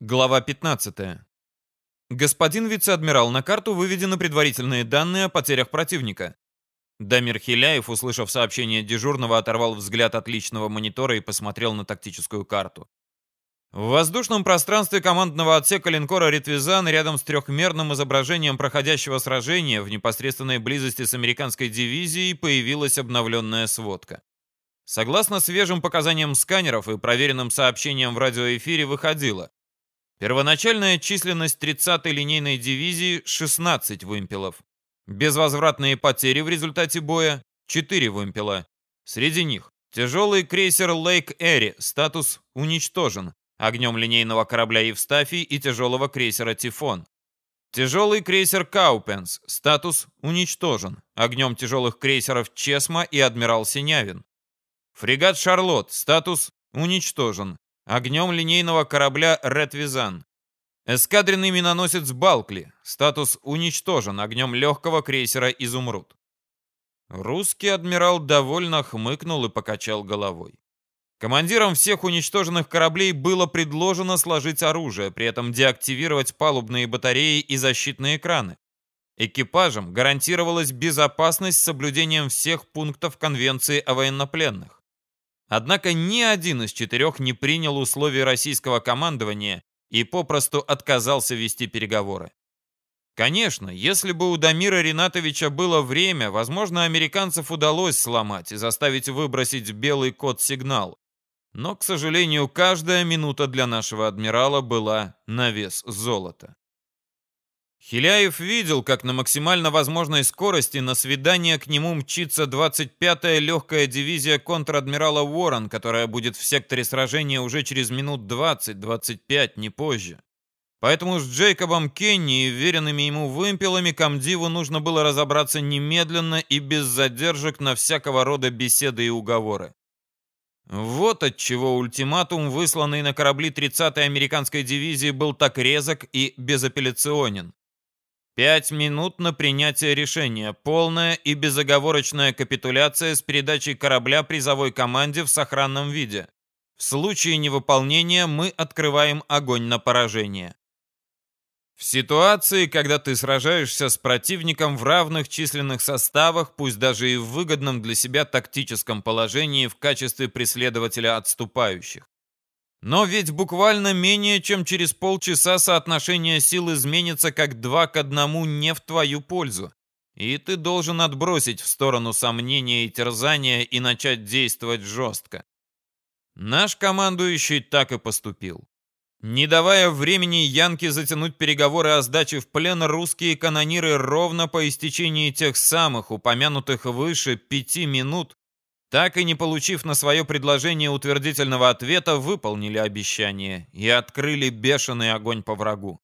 Глава 15. Господин вице-адмирал, на карту выведены предварительные данные о потерях противника. Дамир Хиляев, услышав сообщение дежурного, оторвал взгляд от личного монитора и посмотрел на тактическую карту. В воздушном пространстве командного отсека линкора «Ретвизан» рядом с трехмерным изображением проходящего сражения в непосредственной близости с американской дивизией появилась обновленная сводка. Согласно свежим показаниям сканеров и проверенным сообщениям в радиоэфире выходило, Первоначальная численность 30-й линейной дивизии – 16 вымпелов. Безвозвратные потери в результате боя – 4 вымпела. Среди них тяжелый крейсер Лейк Эри, статус «уничтожен», огнем линейного корабля Евстафий и тяжелого крейсера Тифон. Тяжелый крейсер Каупенс, статус «уничтожен», огнем тяжелых крейсеров Чесма и Адмирал Синявин. Фрегат Шарлот, статус «уничтожен», огнем линейного корабля «Ретвизан». Эскадренный миноносец «Балкли». Статус уничтожен огнем легкого крейсера «Изумруд». Русский адмирал довольно хмыкнул и покачал головой. Командирам всех уничтоженных кораблей было предложено сложить оружие, при этом деактивировать палубные батареи и защитные экраны. Экипажам гарантировалась безопасность с соблюдением всех пунктов Конвенции о военнопленных. Однако ни один из четырех не принял условия российского командования и попросту отказался вести переговоры. Конечно, если бы у Дамира Ринатовича было время, возможно, американцев удалось сломать и заставить выбросить белый код-сигнал. Но, к сожалению, каждая минута для нашего адмирала была на вес золота. Хиляев видел, как на максимально возможной скорости на свидание к нему мчится 25-я легкая дивизия контр-адмирала Уоррен, которая будет в секторе сражения уже через минут 20-25, не позже. Поэтому с Джейкобом Кенни и веренными ему вымпелами комдиву нужно было разобраться немедленно и без задержек на всякого рода беседы и уговоры. Вот отчего ультиматум, высланный на корабли 30-й американской дивизии, был так резок и безапелляционен. Пять минут на принятие решения. Полная и безоговорочная капитуляция с передачей корабля призовой команде в сохранном виде. В случае невыполнения мы открываем огонь на поражение. В ситуации, когда ты сражаешься с противником в равных численных составах, пусть даже и в выгодном для себя тактическом положении в качестве преследователя отступающих. Но ведь буквально менее чем через полчаса соотношение сил изменится как два к одному не в твою пользу. И ты должен отбросить в сторону сомнения и терзания и начать действовать жестко. Наш командующий так и поступил. Не давая времени Янке затянуть переговоры о сдаче в плен, русские канониры ровно по истечении тех самых, упомянутых выше, пяти минут, так и не получив на свое предложение утвердительного ответа, выполнили обещание и открыли бешеный огонь по врагу.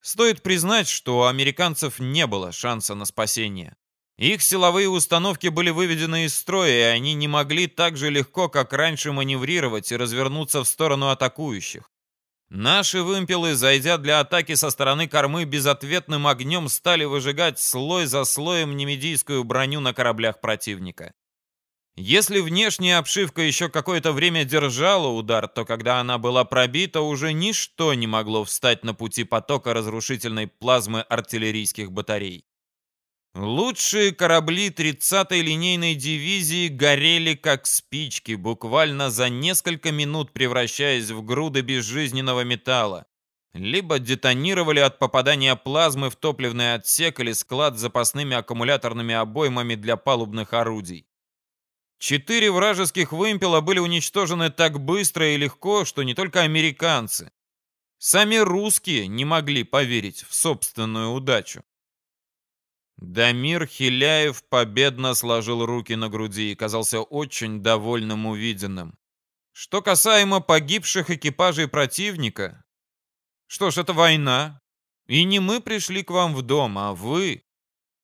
Стоит признать, что у американцев не было шанса на спасение. Их силовые установки были выведены из строя, и они не могли так же легко, как раньше, маневрировать и развернуться в сторону атакующих. Наши вымпелы, зайдя для атаки со стороны кормы, безответным огнем стали выжигать слой за слоем немедийскую броню на кораблях противника. Если внешняя обшивка еще какое-то время держала удар, то когда она была пробита, уже ничто не могло встать на пути потока разрушительной плазмы артиллерийских батарей. Лучшие корабли 30-й линейной дивизии горели как спички, буквально за несколько минут превращаясь в груды безжизненного металла. Либо детонировали от попадания плазмы в топливный отсек или склад с запасными аккумуляторными обоймами для палубных орудий. Четыре вражеских вымпела были уничтожены так быстро и легко, что не только американцы. Сами русские не могли поверить в собственную удачу. Дамир Хиляев победно сложил руки на груди и казался очень довольным увиденным. Что касаемо погибших экипажей противника, что ж, это война. И не мы пришли к вам в дом, а вы.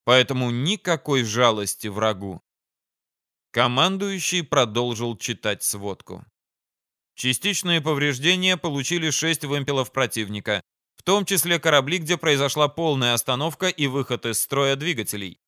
Поэтому никакой жалости врагу. Командующий продолжил читать сводку. Частичные повреждения получили шесть вымпелов противника, в том числе корабли, где произошла полная остановка и выход из строя двигателей.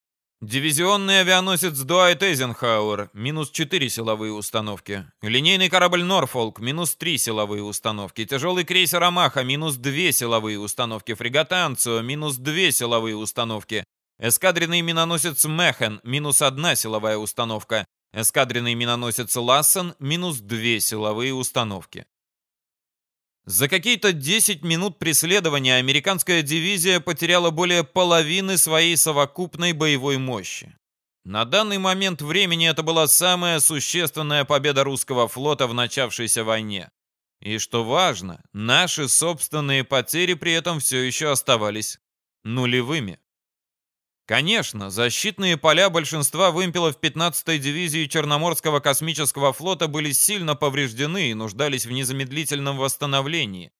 Дивизионный авианосец Дуайт Эйзенхауэр – минус 4 силовые установки. Линейный корабль Норфолк – минус 3 силовые установки. Тяжелый крейсер Амаха – минус 2 силовые установки. Фрегат Анцио – минус 2 силовые установки. Эскадренный миноносец Мехен – минус 1 силовая установка. Эскадренный миноносец Лассен – минус 2 силовые установки. За какие-то 10 минут преследования американская дивизия потеряла более половины своей совокупной боевой мощи. На данный момент времени это была самая существенная победа русского флота в начавшейся войне. И что важно, наши собственные потери при этом все еще оставались нулевыми. Конечно, защитные поля большинства вымпелов 15-й дивизии Черноморского космического флота были сильно повреждены и нуждались в незамедлительном восстановлении.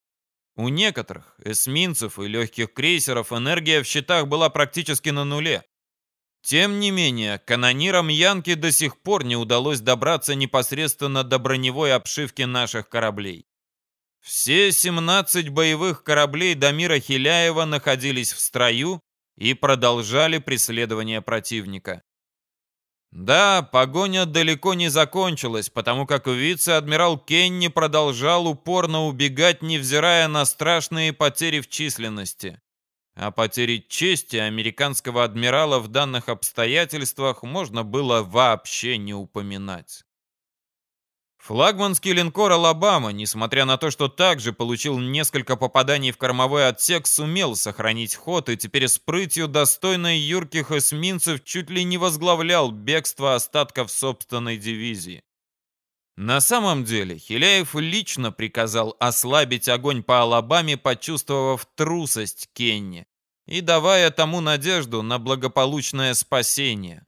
У некоторых, эсминцев и легких крейсеров, энергия в щитах была практически на нуле. Тем не менее, канонирам Янки до сих пор не удалось добраться непосредственно до броневой обшивки наших кораблей. Все 17 боевых кораблей Дамира Хиляева находились в строю и продолжали преследование противника. Да, погоня далеко не закончилась, потому как вице-адмирал Кенни продолжал упорно убегать, невзирая на страшные потери в численности. О потере чести американского адмирала в данных обстоятельствах можно было вообще не упоминать. Флагманский линкор «Алабама», несмотря на то, что также получил несколько попаданий в кормовой отсек, сумел сохранить ход и теперь с прытью, достойной юрких эсминцев, чуть ли не возглавлял бегство остатков собственной дивизии. На самом деле, Хиляев лично приказал ослабить огонь по Алабаме, почувствовав трусость Кенни и давая тому надежду на благополучное спасение.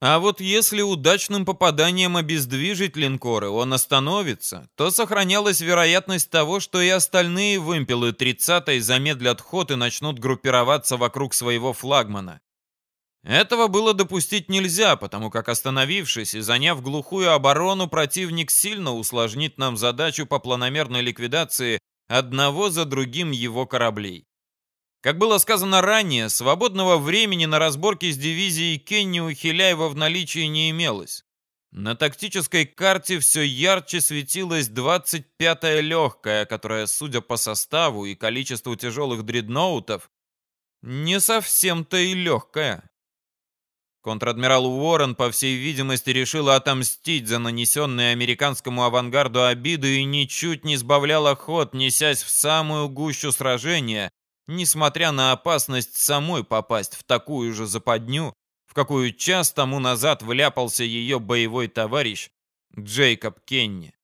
А вот если удачным попаданием обездвижить линкоры он остановится, то сохранялась вероятность того, что и остальные вымпелы 30-й замедлят ход и начнут группироваться вокруг своего флагмана. Этого было допустить нельзя, потому как остановившись и заняв глухую оборону, противник сильно усложнит нам задачу по планомерной ликвидации одного за другим его кораблей. Как было сказано ранее, свободного времени на разборки с дивизией Кенни у Хиляева в наличии не имелось. На тактической карте все ярче светилась 25-я легкая, которая, судя по составу и количеству тяжелых дредноутов, не совсем-то и легкая. Контр-адмирал Уоррен, по всей видимости, решил отомстить за нанесенные американскому авангарду обиды и ничуть не сбавляла ход, несясь в самую гущу сражения, несмотря на опасность самой попасть в такую же западню, в какую час тому назад вляпался ее боевой товарищ Джейкоб Кенни.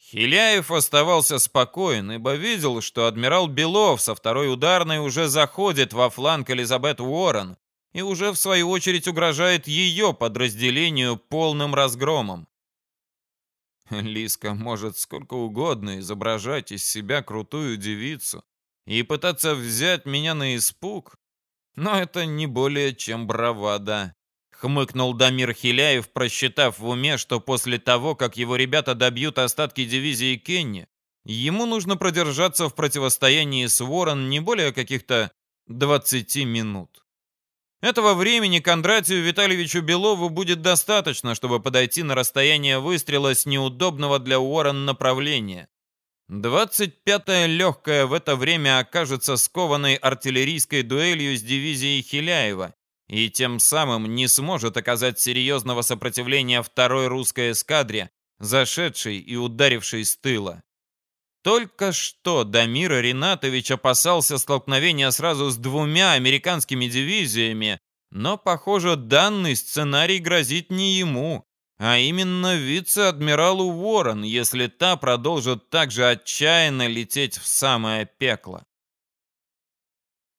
Хиляев оставался спокоен, ибо видел, что адмирал Белов со второй ударной уже заходит во фланг Элизабет Уоррен и уже в свою очередь угрожает ее подразделению полным разгромом. Лиска может сколько угодно изображать из себя крутую девицу, и пытаться взять меня на испуг, но это не более чем бравада. Хмыкнул Дамир Хиляев, просчитав в уме, что после того, как его ребята добьют остатки дивизии Кенни, ему нужно продержаться в противостоянии с Ворон не более каких-то 20 минут. Этого времени Кондратию Витальевичу Белову будет достаточно, чтобы подойти на расстояние выстрела с неудобного для Уоррен направления. 25-я легкая в это время окажется скованной артиллерийской дуэлью с дивизией Хиляева и тем самым не сможет оказать серьезного сопротивления второй русской эскадре, зашедшей и ударившей с тыла. Только что Дамир Ринатович опасался столкновения сразу с двумя американскими дивизиями, но, похоже, данный сценарий грозит не ему, а именно вице-адмиралу Уоррен, если та продолжит так же отчаянно лететь в самое пекло.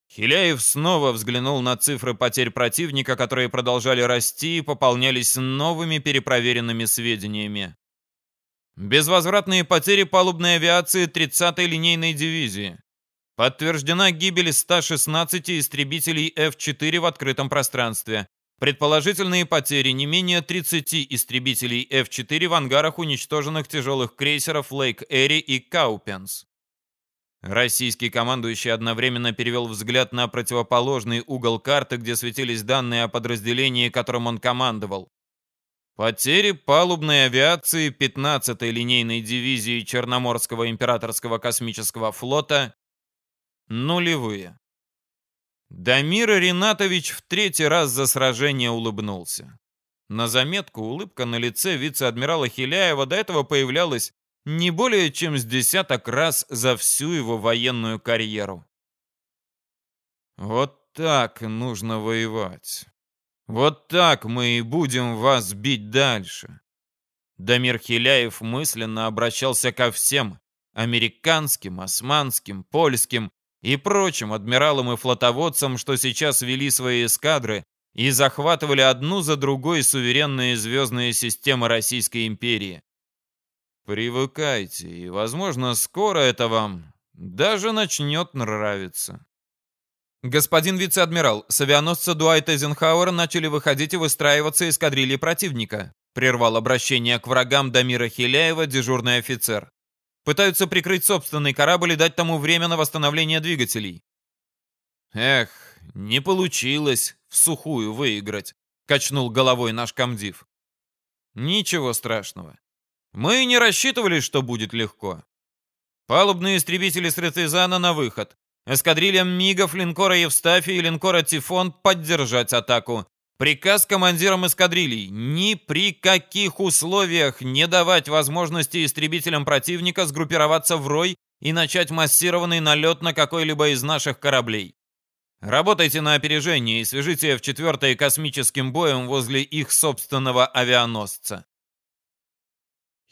Хиляев снова взглянул на цифры потерь противника, которые продолжали расти и пополнялись новыми перепроверенными сведениями. Безвозвратные потери палубной авиации 30-й линейной дивизии. Подтверждена гибель 116 истребителей F-4 в открытом пространстве. Предположительные потери не менее 30 истребителей F-4 в ангарах уничтоженных тяжелых крейсеров Лейк Эри и Каупенс. Российский командующий одновременно перевел взгляд на противоположный угол карты, где светились данные о подразделении, которым он командовал. Потери палубной авиации 15-й линейной дивизии Черноморского императорского космического флота нулевые. Дамир Ринатович в третий раз за сражение улыбнулся. На заметку улыбка на лице вице-адмирала Хиляева до этого появлялась не более чем с десяток раз за всю его военную карьеру. Вот так нужно воевать. Вот так мы и будем вас бить дальше. Дамир Хиляев мысленно обращался ко всем американским, османским, польским и прочим адмиралам и флотоводцам, что сейчас вели свои эскадры и захватывали одну за другой суверенные звездные системы Российской империи. Привыкайте, и, возможно, скоро это вам даже начнет нравиться. Господин вице-адмирал, с авианосца Дуайт Эйзенхауэр начали выходить и выстраиваться эскадрильи противника, прервал обращение к врагам Дамира Хиляева дежурный офицер. Пытаются прикрыть собственный корабль и дать тому время на восстановление двигателей. Эх, не получилось в сухую выиграть, качнул головой наш комдив. Ничего страшного. Мы не рассчитывали, что будет легко. Палубные истребители с Ретезана на выход. Эскадрильям МИГов, линкора Евстафий и линкора Тифон поддержать атаку. Приказ командирам эскадрилий ни при каких условиях не давать возможности истребителям противника сгруппироваться в рой и начать массированный налет на какой-либо из наших кораблей. Работайте на опережение и свяжите F-4 космическим боем возле их собственного авианосца.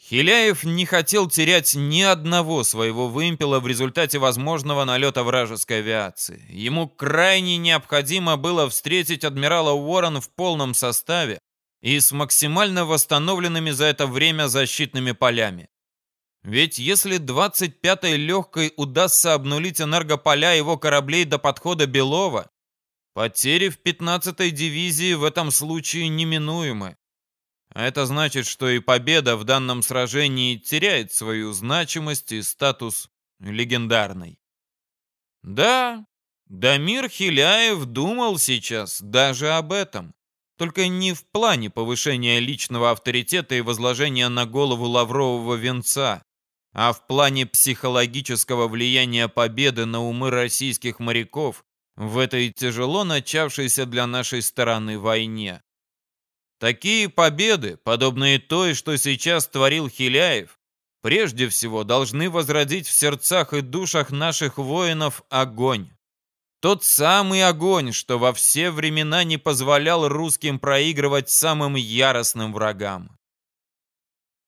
Хиляев не хотел терять ни одного своего вымпела в результате возможного налета вражеской авиации. Ему крайне необходимо было встретить адмирала Уоррен в полном составе и с максимально восстановленными за это время защитными полями. Ведь если 25-й легкой удастся обнулить энергополя его кораблей до подхода Белова, потери в 15-й дивизии в этом случае неминуемы. А это значит, что и победа в данном сражении теряет свою значимость и статус легендарной. Да, Дамир Хиляев думал сейчас даже об этом. Только не в плане повышения личного авторитета и возложения на голову лаврового венца, а в плане психологического влияния победы на умы российских моряков в этой тяжело начавшейся для нашей стороны войне. Такие победы, подобные той, что сейчас творил Хиляев, прежде всего должны возродить в сердцах и душах наших воинов огонь. Тот самый огонь, что во все времена не позволял русским проигрывать самым яростным врагам.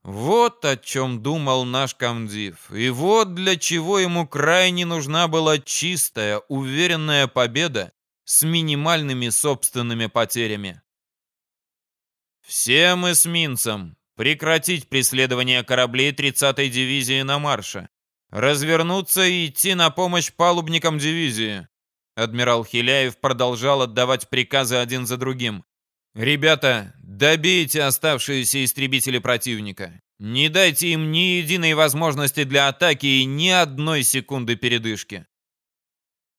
Вот о чем думал наш комдив, и вот для чего ему крайне нужна была чистая, уверенная победа с минимальными собственными потерями. Всем эсминцам прекратить преследование кораблей 30-й дивизии на марше. Развернуться и идти на помощь палубникам дивизии. Адмирал Хиляев продолжал отдавать приказы один за другим. «Ребята, добейте оставшиеся истребители противника. Не дайте им ни единой возможности для атаки и ни одной секунды передышки».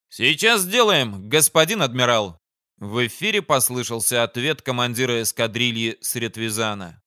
«Сейчас сделаем, господин адмирал», в эфире послышался ответ командира эскадрильи Сретвизана.